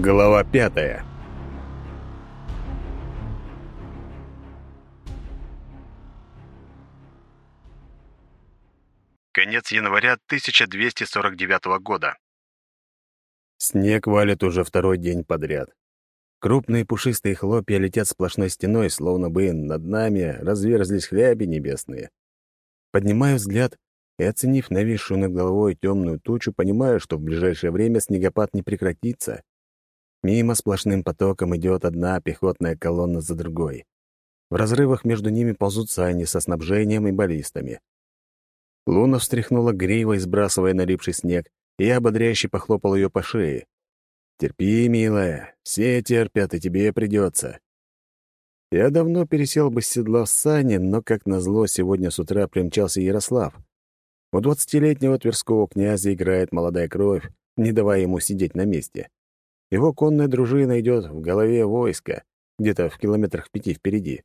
Глава пятая. Конец января 1249 года. Снег валит уже второй день подряд. Крупные пушистые хлопья летят сплошной стеной, словно бы над нами разверзлись хляби небесные. Поднимаю взгляд и, оценив нависшую над головой темную тучу, понимаю, что в ближайшее время снегопад не прекратится. Мимо сплошным потоком идет одна пехотная колонна за другой. В разрывах между ними ползут сани со снабжением и баллистами. Луна встряхнула гривой, сбрасывая налипший снег, и ободряюще похлопал ее по шее. «Терпи, милая, все терпят, и тебе придется». Я давно пересел бы с седла в сани, но, как назло, сегодня с утра примчался Ярослав. У двадцатилетнего тверского князя играет молодая кровь, не давая ему сидеть на месте. Его конная дружина идет в голове войска, где-то в километрах пяти впереди.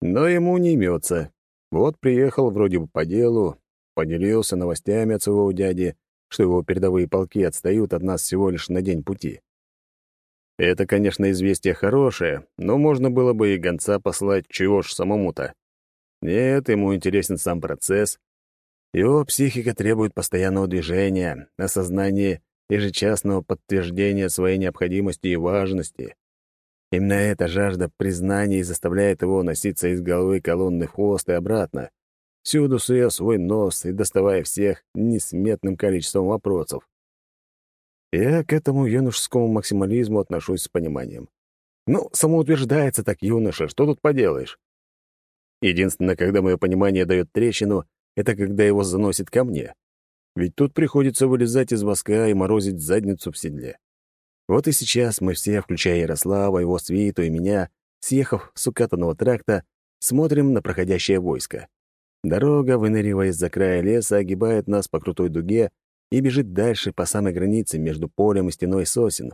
Но ему не имется. Вот приехал вроде бы по делу, поделился новостями от своего дяди, что его передовые полки отстают от нас всего лишь на день пути. Это, конечно, известие хорошее, но можно было бы и гонца послать, чего ж самому-то. Нет, ему интересен сам процесс. Его психика требует постоянного движения, осознания ежечасного подтверждения своей необходимости и важности. Именно эта жажда признаний заставляет его носиться из головы колонны в хвост и обратно, всюду суя свой нос и доставая всех несметным количеством вопросов. Я к этому юношескому максимализму отношусь с пониманием. Ну, самоутверждается так юноша, что тут поделаешь? Единственное, когда мое понимание дает трещину, это когда его заносит ко мне. Ведь тут приходится вылезать из воска и морозить задницу в седле. Вот и сейчас мы все, включая Ярослава, его свиту и меня, съехав с укатанного тракта, смотрим на проходящее войско. Дорога, выныривая из-за края леса, огибает нас по крутой дуге и бежит дальше по самой границе между полем и стеной сосен.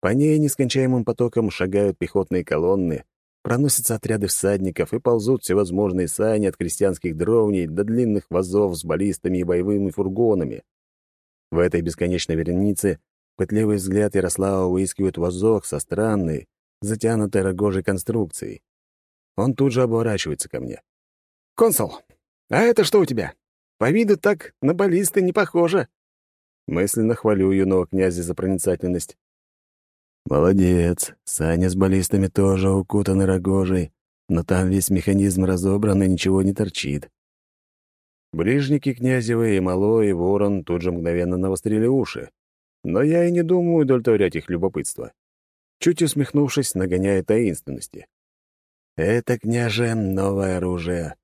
По ней нескончаемым потоком шагают пехотные колонны, Проносятся отряды всадников и ползут всевозможные сани от крестьянских дровней до длинных вазов с баллистами и боевыми фургонами. В этой бесконечной веренице пытливый взгляд Ярослава выискивает вазок со странной, затянутой рогожей конструкцией. Он тут же оборачивается ко мне. «Консул, а это что у тебя? По виду так на баллисты не похоже». Мысленно хвалю юного князя за проницательность. «Молодец. Саня с баллистами тоже укутаны рогожей, но там весь механизм разобран и ничего не торчит». Ближники князевы и Малой, и Ворон тут же мгновенно навострили уши. Но я и не думаю удовлетворять их любопытство. Чуть усмехнувшись, нагоняя таинственности. «Это, княже, новое оружие.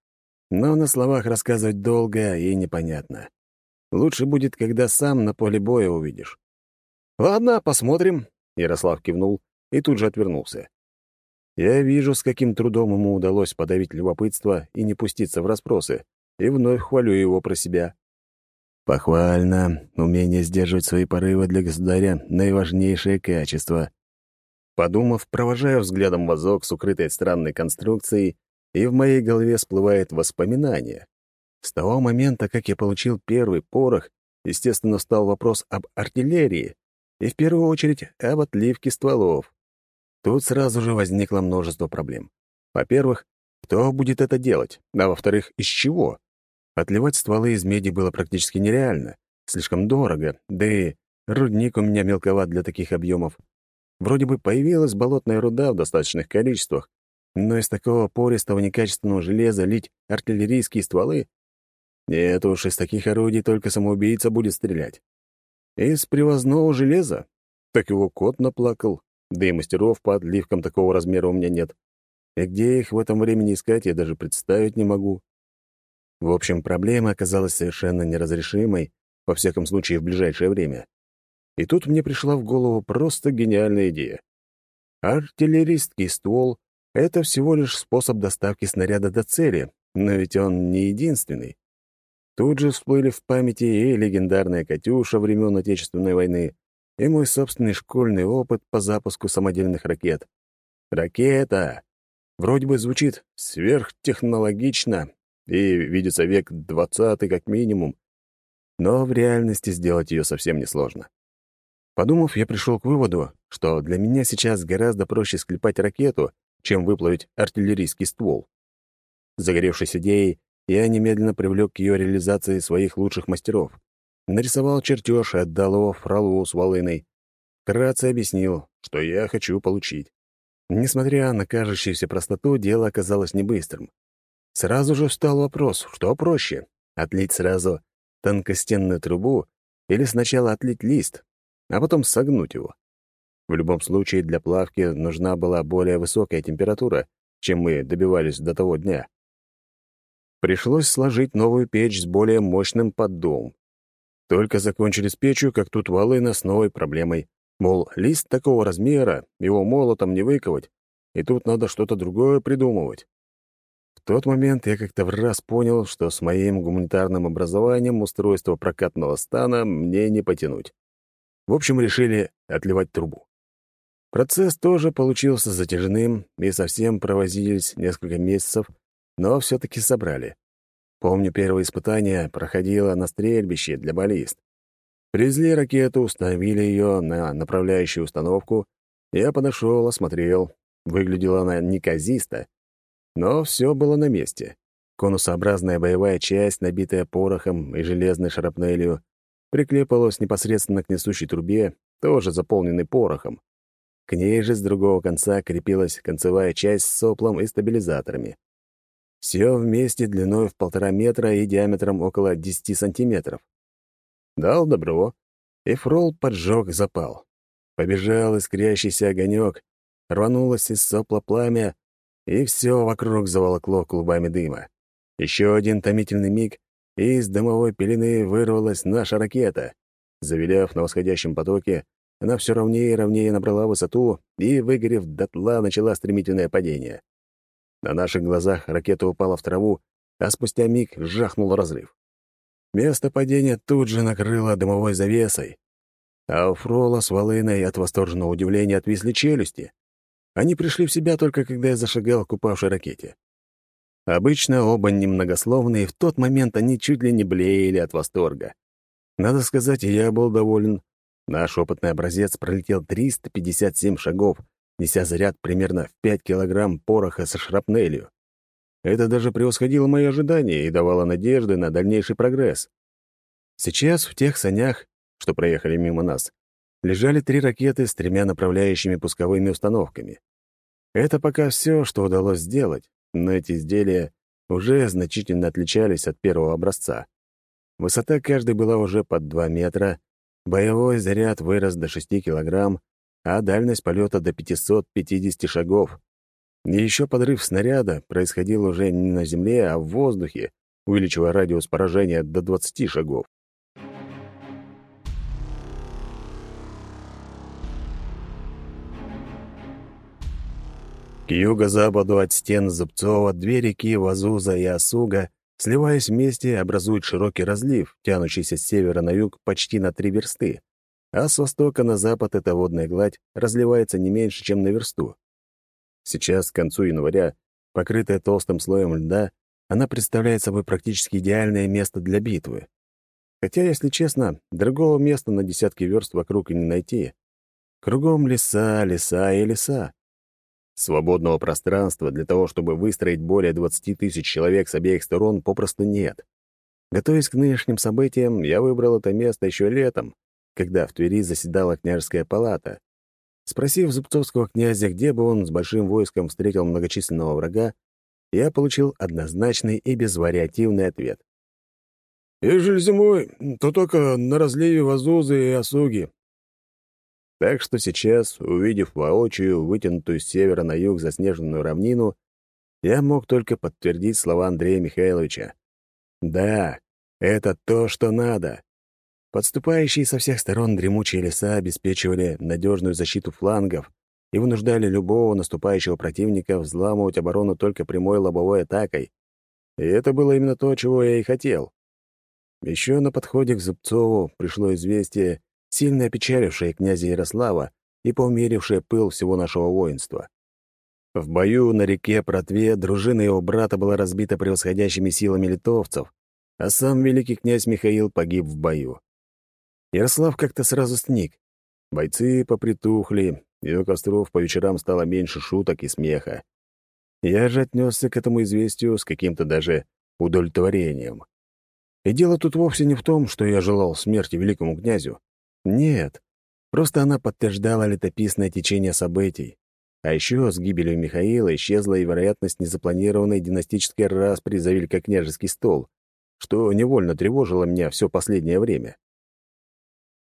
Но на словах рассказывать долго и непонятно. Лучше будет, когда сам на поле боя увидишь». «Ладно, посмотрим», Ярослав кивнул и тут же отвернулся. Я вижу, с каким трудом ему удалось подавить любопытство и не пуститься в расспросы, и вновь хвалю его про себя. Похвально. Умение сдерживать свои порывы для государя — наиважнейшее качество. Подумав, провожаю взглядом вазок с укрытой странной конструкцией, и в моей голове всплывает воспоминание. С того момента, как я получил первый порох, естественно, встал вопрос об артиллерии, и в первую очередь об отливке стволов. Тут сразу же возникло множество проблем. Во-первых, кто будет это делать? А во-вторых, из чего? Отливать стволы из меди было практически нереально. Слишком дорого, да и рудник у меня мелковат для таких объемов. Вроде бы появилась болотная руда в достаточных количествах, но из такого пористого некачественного железа лить артиллерийские стволы? Нет уж, из таких орудий только самоубийца будет стрелять. Из привозного железа? Так его кот наплакал. Да и мастеров по отливкам такого размера у меня нет. И где их в этом времени искать, я даже представить не могу. В общем, проблема оказалась совершенно неразрешимой, во всяком случае, в ближайшее время. И тут мне пришла в голову просто гениальная идея. Артиллеристский ствол — это всего лишь способ доставки снаряда до цели, но ведь он не единственный. Тут же всплыли в памяти и легендарная «Катюша» времен Отечественной войны, и мой собственный школьный опыт по запуску самодельных ракет. Ракета! Вроде бы звучит сверхтехнологично и видится век двадцатый как минимум, но в реальности сделать ее совсем несложно. Подумав, я пришел к выводу, что для меня сейчас гораздо проще склепать ракету, чем выплавить артиллерийский ствол. Загоревшись идеей, я немедленно привлек к ее реализации своих лучших мастеров. Нарисовал чертеж и отдал его Фролу с волыной. Вкратце объяснил, что я хочу получить. Несмотря на кажущуюся простоту, дело оказалось небыстрым. Сразу же встал вопрос, что проще — отлить сразу тонкостенную трубу или сначала отлить лист, а потом согнуть его. В любом случае, для плавки нужна была более высокая температура, чем мы добивались до того дня. Пришлось сложить новую печь с более мощным поддувом. Только закончили с печью, как тут волына с новой проблемой. Мол, лист такого размера, его молотом не выковать, и тут надо что-то другое придумывать. В тот момент я как-то в раз понял, что с моим гуманитарным образованием устройство прокатного стана мне не потянуть. В общем, решили отливать трубу. Процесс тоже получился затяжным, и совсем провозились несколько месяцев, но все-таки собрали. Помню, первое испытание проходило на стрельбище для баллист. Привезли ракету, установили ее на направляющую установку. Я подошел, осмотрел. Выглядела она неказисто, но все было на месте. Конусообразная боевая часть, набитая порохом и железной шарапнелью, приклепалась непосредственно к несущей трубе, тоже заполненной порохом. К ней же с другого конца крепилась концевая часть с соплом и стабилизаторами. Все вместе длиной в полтора метра и диаметром около 10 сантиметров. Дал добро, и фрол поджег запал. Побежал искрящийся огонек, рванулось из сопла пламя, и все вокруг заволокло клубами дыма. Еще один томительный миг, и из дымовой пелены вырвалась наша ракета. Завиляв на восходящем потоке, она все ровнее и ровнее набрала высоту и, выгорев дотла, начала стремительное падение. На наших глазах ракета упала в траву, а спустя миг жахнул разрыв. Место падения тут же накрыло дымовой завесой, а у Фрола с Волыной от восторженного удивления отвисли челюсти. Они пришли в себя только когда я зашагал к упавшей ракете. Обычно оба немногословные, в тот момент они чуть ли не блеяли от восторга. Надо сказать, я был доволен. Наш опытный образец пролетел 357 шагов, неся заряд примерно в 5 килограмм пороха со шрапнелью. Это даже превосходило мои ожидания и давало надежды на дальнейший прогресс. Сейчас в тех санях, что проехали мимо нас, лежали три ракеты с тремя направляющими пусковыми установками. Это пока все, что удалось сделать, но эти изделия уже значительно отличались от первого образца. Высота каждой была уже под 2 метра, боевой заряд вырос до 6 килограмм, а дальность полета до 550 шагов. И еще подрыв снаряда происходил уже не на земле, а в воздухе, увеличивая радиус поражения до 20 шагов. К юго-западу от стен Зубцова две реки Вазуза и Осуга, сливаясь вместе, образуют широкий разлив, тянущийся с севера на юг почти на три версты а с востока на запад эта водная гладь разливается не меньше, чем на версту. Сейчас, к концу января, покрытая толстым слоем льда, она представляет собой практически идеальное место для битвы. Хотя, если честно, другого места на десятки верст вокруг и не найти. Кругом леса, леса и леса. Свободного пространства для того, чтобы выстроить более 20 тысяч человек с обеих сторон, попросту нет. Готовясь к нынешним событиям, я выбрал это место еще летом, когда в Твери заседала княжеская палата. Спросив Зубцовского князя, где бы он с большим войском встретил многочисленного врага, я получил однозначный и безвариативный ответ. «Ежели зимой, то только на разливе Вазузы и Осуги». Так что сейчас, увидев воочию вытянутую с севера на юг заснеженную равнину, я мог только подтвердить слова Андрея Михайловича. «Да, это то, что надо. Подступающие со всех сторон дремучие леса обеспечивали надежную защиту флангов и вынуждали любого наступающего противника взламывать оборону только прямой лобовой атакой. И это было именно то, чего я и хотел. Еще на подходе к Зубцову пришло известие, сильно опечалившее князя Ярослава и поумерившее пыл всего нашего воинства. В бою на реке Протве дружина его брата была разбита превосходящими силами литовцев, а сам великий князь Михаил погиб в бою. Ярослав как-то сразу сник. бойцы попритухли, и у костров по вечерам стало меньше шуток и смеха. Я же отнесся к этому известию с каким-то даже удовлетворением. И дело тут вовсе не в том, что я желал смерти великому князю. Нет, просто она подтверждала летописное течение событий. А еще с гибелью Михаила исчезла и вероятность незапланированной династической распри за великокняжеский стол, что невольно тревожило меня все последнее время.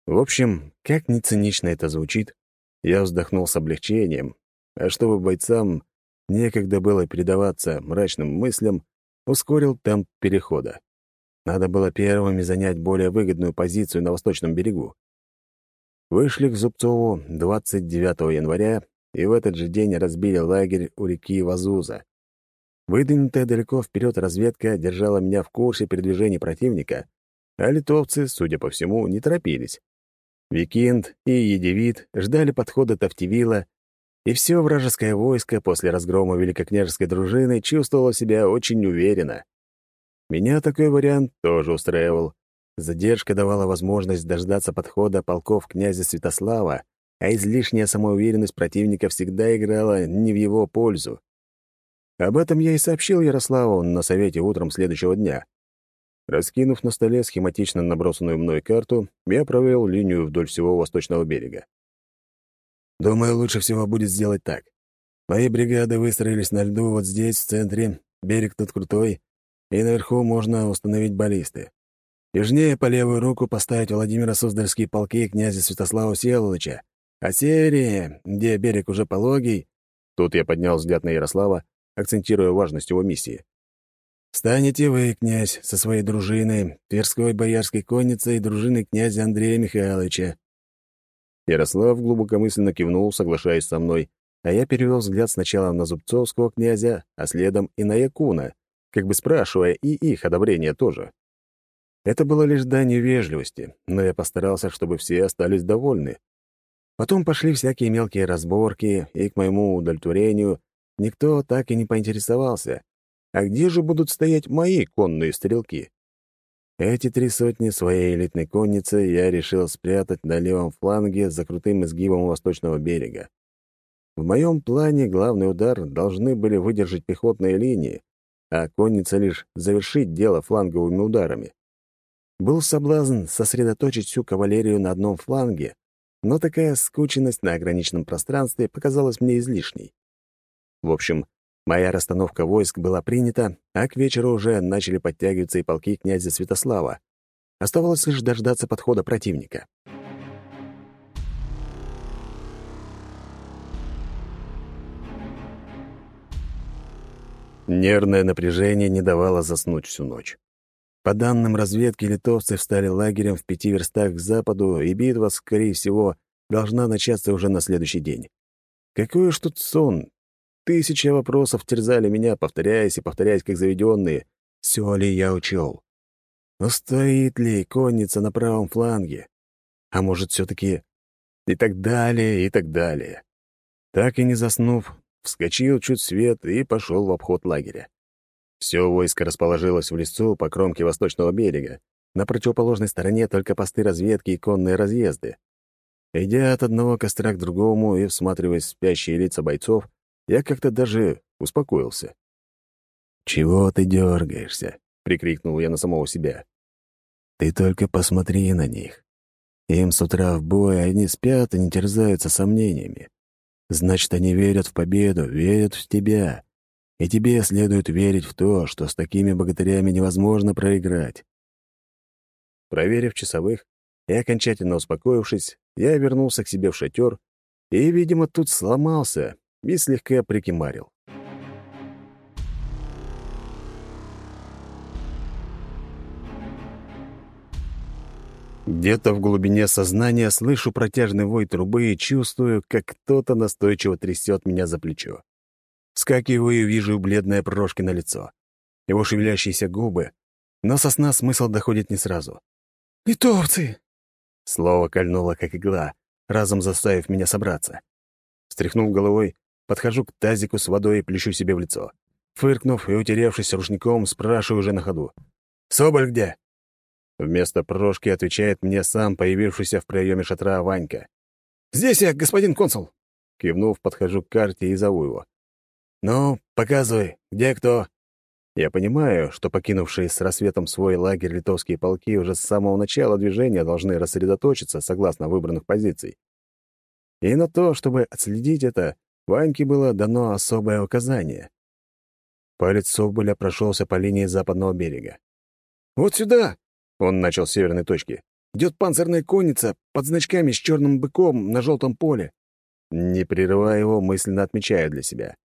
В общем, как ни цинично это звучит, я вздохнул с облегчением, а чтобы бойцам некогда было передаваться мрачным мыслям, ускорил темп перехода. Надо было первыми занять более выгодную позицию на восточном берегу. Вышли к Зубцову 29 января и в этот же день разбили лагерь у реки Вазуза. Выдвинутая далеко вперед разведка держала меня в курсе передвижений противника, а литовцы, судя по всему, не торопились. Викинд и Едевит ждали подхода Тавтивила, и все вражеское войско после разгрома великокняжеской дружины чувствовало себя очень уверенно. Меня такой вариант тоже устраивал. Задержка давала возможность дождаться подхода полков князя Святослава, а излишняя самоуверенность противника всегда играла не в его пользу. Об этом я и сообщил Ярославу на совете утром следующего дня. Раскинув на столе схематично набросанную мной карту, я провел линию вдоль всего восточного берега. Думаю, лучше всего будет сделать так. Мои бригады выстроились на льду вот здесь, в центре, берег тут крутой, и наверху можно установить баллисты. Южнее по левую руку поставить Владимира Суздальские полки князя Святослава Всеволодовича, а севернее, где берег уже пологий, тут я поднял взгляд на Ярослава, акцентируя важность его миссии. «Станете вы, князь, со своей дружиной, Тверской боярской конницей и дружиной князя Андрея Михайловича». Ярослав глубокомысленно кивнул, соглашаясь со мной, а я перевел взгляд сначала на Зубцовского князя, а следом и на Якуна, как бы спрашивая и их одобрение тоже. Это было лишь данью вежливости, но я постарался, чтобы все остались довольны. Потом пошли всякие мелкие разборки, и, к моему удовлетворению, никто так и не поинтересовался, а где же будут стоять мои конные стрелки? Эти три сотни своей элитной конницы я решил спрятать на левом фланге за крутым изгибом восточного берега. В моем плане главный удар должны были выдержать пехотные линии, а конница лишь завершить дело фланговыми ударами. Был соблазн сосредоточить всю кавалерию на одном фланге, но такая скученность на ограниченном пространстве показалась мне излишней. В общем, моя расстановка войск была принята, а к вечеру уже начали подтягиваться и полки князя Святослава. Оставалось лишь дождаться подхода противника. Нервное напряжение не давало заснуть всю ночь. По данным разведки, литовцы встали лагерем в пяти верстах к западу, и битва, скорее всего, должна начаться уже на следующий день. Какой уж тут сон! Тысяча вопросов терзали меня, повторяясь и повторяясь, как заведенные. Все ли я учел? Устоит ли конница на правом фланге? А может, все-таки... И так далее, и так далее. Так и не заснув, вскочил чуть свет и пошел в обход лагеря. Все войско расположилось в лесу по кромке восточного берега. На противоположной стороне только посты разведки и конные разъезды. Идя от одного костра к другому и всматриваясь в спящие лица бойцов, я как-то даже успокоился. «Чего ты дергаешься?» — прикрикнул я на самого себя. «Ты только посмотри на них. Им с утра в бой, они спят и не терзаются сомнениями. Значит, они верят в победу, верят в тебя. И тебе следует верить в то, что с такими богатырями невозможно проиграть. Проверив часовых и окончательно успокоившись, я вернулся к себе в шатер и, видимо, тут сломался и слегка прикимарил. Где-то в глубине сознания слышу протяжный вой трубы и чувствую, как кто-то настойчиво трясет меня за плечо. Скакиваю и вижу бледное Прошкино лицо. Его шевелящиеся губы. Но со сна смысл доходит не сразу. «Литовцы!» Слово кольнуло, как игла, разом заставив меня собраться. Встряхнув головой, подхожу к тазику с водой и плещу себе в лицо. Фыркнув и утеревшись рушником, спрашиваю уже на ходу. «Соболь где?» Вместо Прошки отвечает мне сам появившийся в проеме шатра Ванька. «Здесь я, господин консул!» Кивнув, подхожу к карте и зову его. «Ну, показывай, где кто?» Я понимаю, что покинувшие с рассветом свой лагерь литовские полки уже с самого начала движения должны рассредоточиться согласно выбранных позиций. И на то, чтобы отследить это, Ваньке было дано особое указание. Палец Соболя прошелся по линии западного берега. «Вот сюда!» — он начал с северной точки. «Идет панцирная конница под значками с черным быком на желтом поле». Не прерывая его, мысленно отмечаю для себя.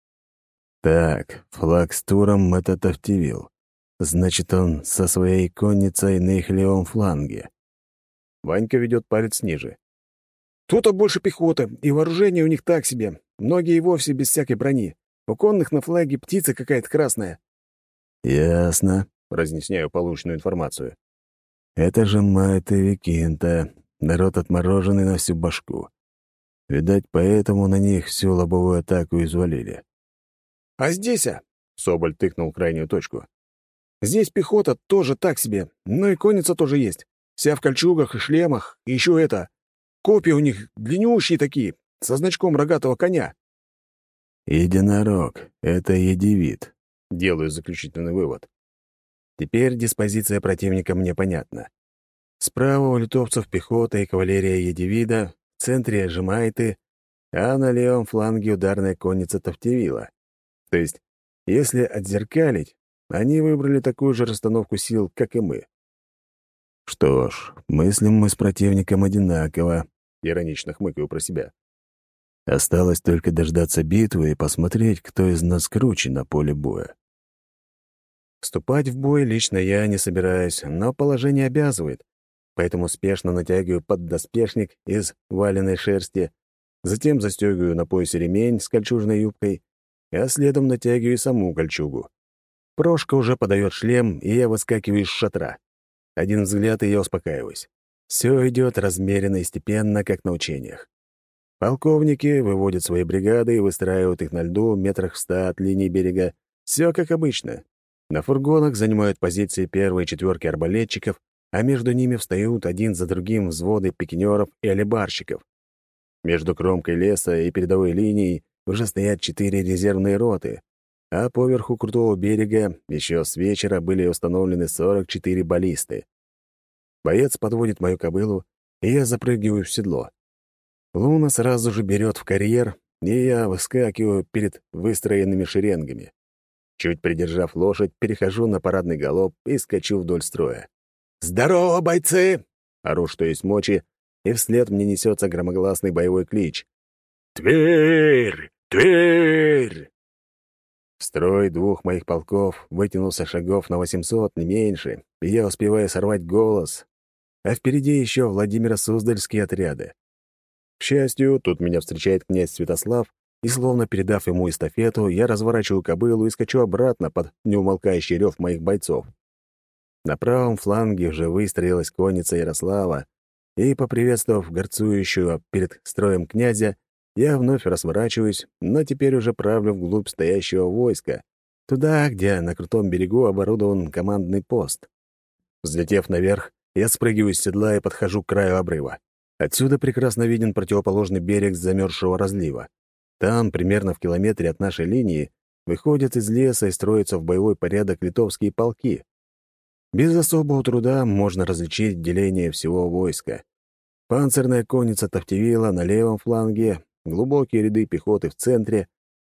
Так, флаг с туром — это Тавтивил. Значит, он со своей конницей на их левом фланге. Ванька ведет палец ниже. Тут-то больше пехоты, и вооружение у них так себе. Многие и вовсе без всякой брони. У конных на флаге птица какая-то красная. «Ясно», — разъясняю полученную информацию. «Это же Майта Викинта, народ отмороженный на всю башку. Видать, поэтому на них всю лобовую атаку извалили. А здесь, а...» — Соболь тыкнул крайнюю точку. «Здесь пехота тоже так себе, но и конница тоже есть. Вся в кольчугах и шлемах, и еще это... Копии у них длиннющие такие, со значком рогатого коня». «Единорог — это едивид», — делаю заключительный вывод. Теперь диспозиция противника мне понятна. Справа у литовцев пехота и кавалерия едивида, в центре Жемайты, а на левом фланге ударная конница Тавтевила. То есть, если отзеркалить, они выбрали такую же расстановку сил, как и мы. «Что ж, мыслим мы с противником одинаково», — иронично хмыкаю про себя. Осталось только дождаться битвы и посмотреть, кто из нас круче на поле боя. Вступать в бой лично я не собираюсь, но положение обязывает, поэтому спешно натягиваю поддоспешник из валеной шерсти, затем застегиваю на поясе ремень с кольчужной юбкой а следом натягиваю саму кольчугу. Прошка уже подает шлем, и я выскакиваю из шатра. Один взгляд, и я успокаиваюсь. Все идет размеренно и степенно, как на учениях. Полковники выводят свои бригады и выстраивают их на льду метрах в ста от линии берега. Все как обычно. На фургонах занимают позиции первые четверки арбалетчиков, а между ними встают один за другим взводы пикинеров и алибарщиков. Между кромкой леса и передовой линией уже стоят четыре резервные роты, а поверху крутого берега еще с вечера были установлены 44 баллисты. Боец подводит мою кобылу, и я запрыгиваю в седло. Луна сразу же берет в карьер, и я выскакиваю перед выстроенными шеренгами. Чуть придержав лошадь, перехожу на парадный галоп и скачу вдоль строя. «Здорово, бойцы!» Ору, что есть мочи, и вслед мне несется громогласный боевой клич. «Тверь! Тверь!» Строй двух моих полков вытянулся шагов на восемьсот, не меньше, и я успеваю сорвать голос. А впереди еще Владимира Суздальские отряды. К счастью, тут меня встречает князь Святослав, и, словно передав ему эстафету, я разворачиваю кобылу и скачу обратно под неумолкающий рев моих бойцов. На правом фланге уже выстроилась конница Ярослава, и, поприветствовав горцующую перед строем князя, я вновь разворачиваюсь, но теперь уже правлю вглубь стоящего войска, туда, где на крутом берегу оборудован командный пост. Взлетев наверх, я спрыгиваю с седла и подхожу к краю обрыва. Отсюда прекрасно виден противоположный берег замерзшего разлива. Там, примерно в километре от нашей линии, выходят из леса и строятся в боевой порядок литовские полки. Без особого труда можно различить деление всего войска. Панцирная конница Тавтивила на левом фланге, глубокие ряды пехоты в центре,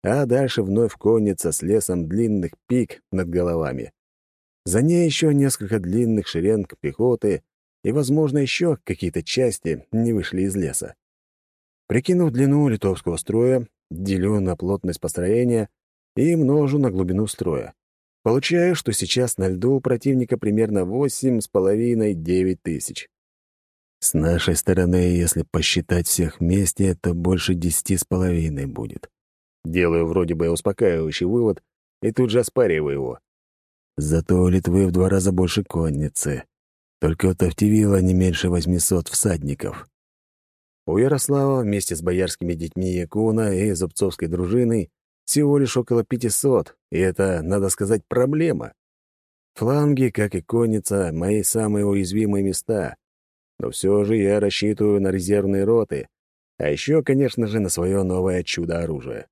а дальше вновь конница с лесом длинных пик над головами. За ней еще несколько длинных шеренг пехоты, и, возможно, еще какие-то части не вышли из леса. Прикинув длину литовского строя, делю на плотность построения и множу на глубину строя. Получаю, что сейчас на льду у противника примерно восемь с половиной-девять тысяч. С нашей стороны, если посчитать всех вместе, то больше десяти с половиной будет. Делаю вроде бы успокаивающий вывод и тут же оспариваю его. Зато у Литвы в два раза больше конницы. Только у Тавтивила не меньше восьмисот всадников. У Ярослава вместе с боярскими детьми Якуна и Зубцовской дружиной всего лишь около пятисот, и это, надо сказать, проблема. Фланги, как и конница, мои самые уязвимые места, но все же я рассчитываю на резервные роты, А еще, конечно же, на свое новое чудо-оружие.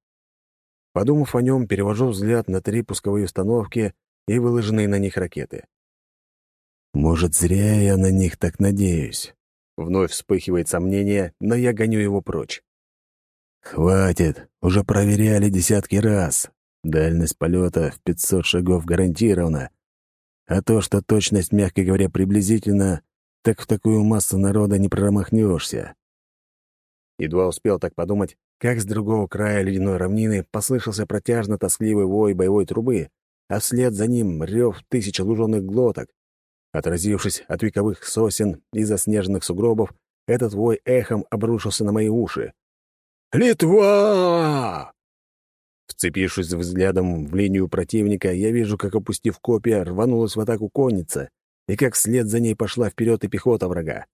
Подумав о нем, перевожу взгляд на три пусковые установки и выложенные на них ракеты. Может, зря я на них так надеюсь. Вновь вспыхивает сомнение, но я гоню его прочь. Хватит, уже проверяли десятки раз. Дальность полета в 500 шагов гарантирована. А то, что точность, мягко говоря, приблизительно, так в такую массу народа не промахнешься. Едва успел так подумать, как с другого края ледяной равнины послышался протяжно-тоскливый вой боевой трубы, а вслед за ним рев тысячи луженых глоток. Отразившись от вековых сосен и заснеженных сугробов, этот вой эхом обрушился на мои уши. «Литва!» Вцепившись взглядом в линию противника, я вижу, как, опустив копья, рванулась в атаку конница, и как вслед за ней пошла вперед и пехота врага.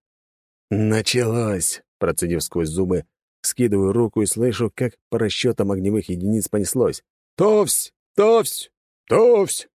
«Началось!» — процедив сквозь зубы, скидываю руку и слышу, как по расчетам огневых единиц понеслось. «Товсь! Товсь! Товсь!»